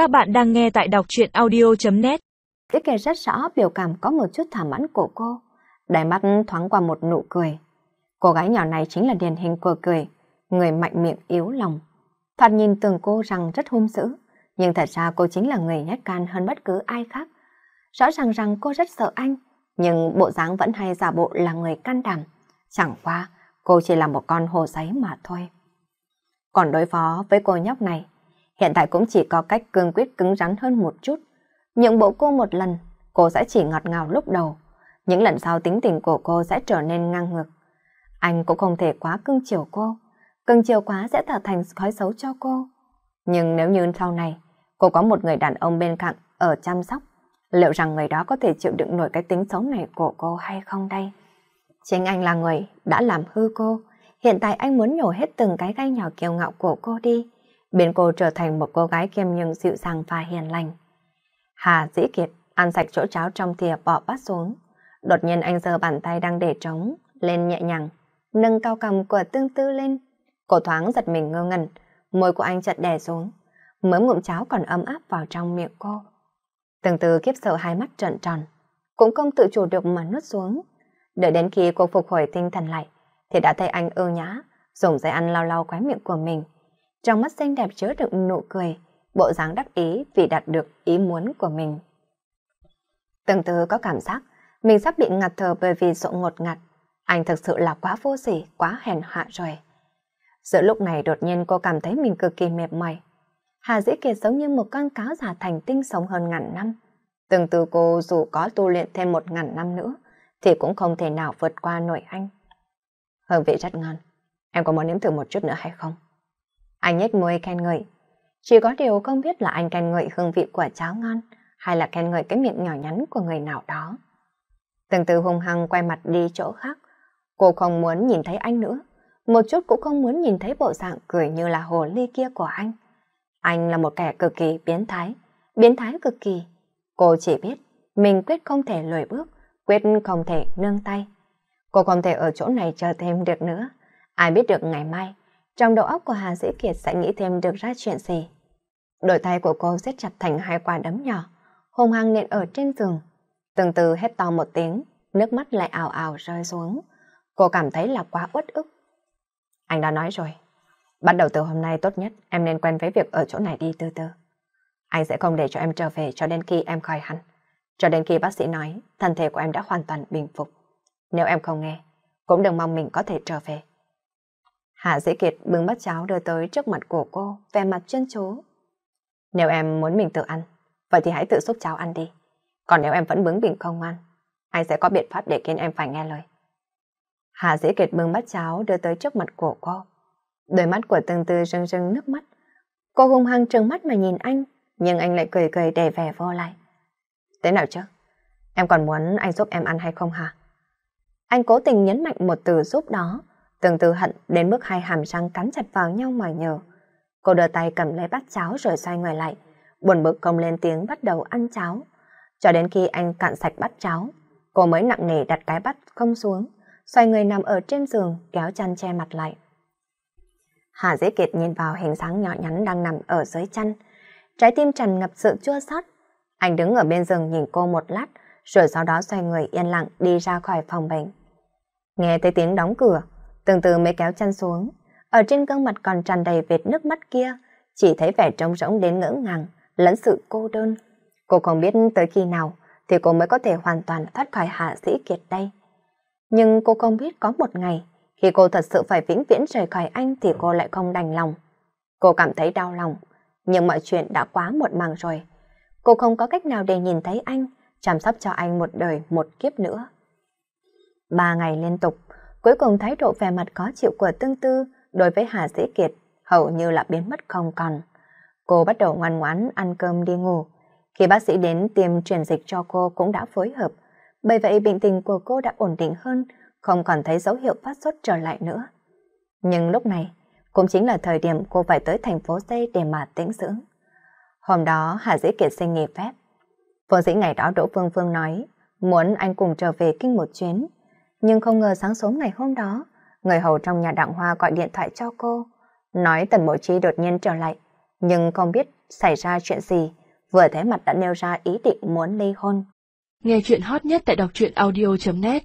Các bạn đang nghe tại đọc truyện audio.net Tiết kể rất rõ biểu cảm có một chút thỏa mãn của cô. Đáy mắt thoáng qua một nụ cười. Cô gái nhỏ này chính là điển hình của cười, người mạnh miệng yếu lòng. Thoạt nhìn tưởng cô rằng rất hung dữ, nhưng thật ra cô chính là người nhát can hơn bất cứ ai khác. Rõ ràng rằng cô rất sợ anh, nhưng bộ dáng vẫn hay giả bộ là người can đảm. Chẳng qua, cô chỉ là một con hồ giấy mà thôi. Còn đối phó với cô nhóc này, hiện tại cũng chỉ có cách cương quyết cứng rắn hơn một chút. Nhượng bộ cô một lần, cô sẽ chỉ ngọt ngào lúc đầu. Những lần sau tính tình của cô sẽ trở nên ngang ngược. Anh cũng không thể quá cưng chiều cô. Cưng chiều quá sẽ tạo thành khói xấu cho cô. Nhưng nếu như sau này, cô có một người đàn ông bên cạnh ở chăm sóc, liệu rằng người đó có thể chịu đựng nổi cái tính xấu này của cô hay không đây? Chính anh là người đã làm hư cô. Hiện tại anh muốn nhổ hết từng cái gai nhỏ kiêu ngạo của cô đi, biến cô trở thành một cô gái kiêm nhưng dịu dàng và hiền lành. Hà Dĩ Kiệt ăn sạch chỗ cháo trong thìa bỏ bát xuống. Đột nhiên anh giơ bàn tay đang để trống, lên nhẹ nhàng, nâng cao cầm của tương tư lên. Cổ thoáng giật mình ngơ ngẩn, môi của anh chợt đè xuống, mớm ngụm cháo còn ấm áp vào trong miệng cô. Tương tư kiếp sợ hai mắt trợn tròn, cũng không tự chủ được mà nuốt xuống. Đợi đến khi cô phục hồi tinh thần lại, thì đã thấy anh ưu nhã, dùng dây ăn lau lau khóe miệng của mình. Trong mắt xinh đẹp chứa đựng nụ cười, bộ dáng đắc ý vì đạt được ý muốn của mình. Từng từ có cảm giác mình sắp bị ngạt thở bởi vì sự ngột ngạt. Anh thực sự là quá vô sỉ, quá hèn hạ rồi. Giữa lúc này đột nhiên cô cảm thấy mình cực kỳ mệt mỏi. Hà Dĩ Kiệt giống như một con cáo già thành tinh sống hơn ngàn năm. Từng từ cô dù có tu luyện thêm một ngàn năm nữa, thì cũng không thể nào vượt qua nổi anh. Hương vị rất ngon. Em có muốn nếm thử một chút nữa hay không? Anh nhếch môi khen ngợi. Chỉ có điều không biết là anh khen ngợi hương vị của cháo ngon hay là khen ngợi cái miệng nhỏ nhắn của người nào đó. Từng từ hung hăng quay mặt đi chỗ khác. Cô không muốn nhìn thấy anh nữa. Một chút cũng không muốn nhìn thấy bộ dạng cười như là hồ ly kia của anh. Anh là một kẻ cực kỳ biến thái. Biến thái cực kỳ. Cô chỉ biết mình quyết không thể lùi bước, quyết không thể nương tay. Cô không thể ở chỗ này chờ thêm được nữa. Ai biết được ngày mai, trong đầu óc của Hà Dĩ Kiệt sẽ nghĩ thêm được ra chuyện gì. Đôi tay của cô siết chặt thành hai quả đấm nhỏ, hùng hăng nện ở trên giường. Từng từ hét to một tiếng, nước mắt lại ảo ảo rơi xuống. Cô cảm thấy là quá uất ức. Anh đã nói rồi, bắt đầu từ hôm nay tốt nhất em nên quen với việc ở chỗ này đi từ từ. Anh sẽ không để cho em trở về cho đến khi em khỏi hẳn. Cho đến khi bác sĩ nói thân thể của em đã hoàn toàn bình phục. Nếu em không nghe, cũng đừng mong mình có thể trở về. Hạ Dĩ Kiệt bưng bát cháo đưa tới trước mặt của cô, vẻ mặt chân chố. Nếu em muốn mình tự ăn, vậy thì hãy tự xúc cháo ăn đi. Còn nếu em vẫn bướng bỉnh không ăn, anh sẽ có biện pháp để khiến em phải nghe lời. Hạ Dĩ Kiệt bưng bát cháo đưa tới trước mặt của cô. Đôi mắt của từng tư rưng rưng nước mắt. Cô hung hăng trừng mắt mà nhìn anh, nhưng anh lại cười cười để vẻ vô lại. Thế nào chứ? Em còn muốn anh giúp em ăn hay không hả? Anh cố tình nhấn mạnh một từ giúp đó, từng từ hận đến mức hai hàm răng cắn chặt vào nhau mỏi nhờ. Cô đưa tay cầm lấy bát cháo rồi xoay người lại, buồn bực không lên tiếng bắt đầu ăn cháo. Cho đến khi anh cạn sạch bát cháo, cô mới nặng nề đặt cái bát không xuống, xoay người nằm ở trên giường kéo chăn che mặt lại. Hà Dĩ Kiệt nhìn vào hình dáng nhỏ nhắn đang nằm ở dưới chăn, trái tim tràn ngập sự chua xót. Anh đứng ở bên giường nhìn cô một lát, rồi sau đó xoay người yên lặng đi ra khỏi phòng bệnh. Nghe thấy tiếng đóng cửa, từng từ mới kéo chân xuống. Ở trên gương mặt còn tràn đầy vệt nước mắt kia, chỉ thấy vẻ trống rỗng đến ngỡ ngàng, lẫn sự cô đơn. Cô không biết tới khi nào thì cô mới có thể hoàn toàn thoát khỏi hạ sĩ kiệt đây. Nhưng cô không biết có một ngày, khi cô thật sự phải vĩnh viễn rời khỏi anh thì cô lại không đành lòng. Cô cảm thấy đau lòng, nhưng mọi chuyện đã quá một màng rồi. Cô không có cách nào để nhìn thấy anh, chăm sóc cho anh một đời một kiếp nữa. Ba ngày liên tục, cuối cùng thái độ vẻ mặt khó chịu của tương tư đối với Hà Dĩ Kiệt hầu như là biến mất không còn. Cô bắt đầu ngoan ngoãn ăn cơm đi ngủ. Khi bác sĩ đến tiêm truyền dịch cho cô cũng đã phối hợp. Bởi vậy bệnh tình của cô đã ổn định hơn, không còn thấy dấu hiệu phát sốt trở lại nữa. Nhưng lúc này, cũng chính là thời điểm cô phải tới thành phố C để mà tĩnh dưỡng. Hôm đó Hà Dĩ Kiệt xin nghỉ phép. Vô dĩ ngày đó Đỗ Phương Phương nói muốn anh cùng trở về kinh một chuyến nhưng không ngờ sáng sớm ngày hôm đó, người hầu trong nhà đặng hoa gọi điện thoại cho cô, nói tần bộ trí đột nhiên trở lại, nhưng không biết xảy ra chuyện gì, vừa thấy mặt đã nêu ra ý định muốn ly hôn. Nghe chuyện hot nhất tại đọc truyện audio.net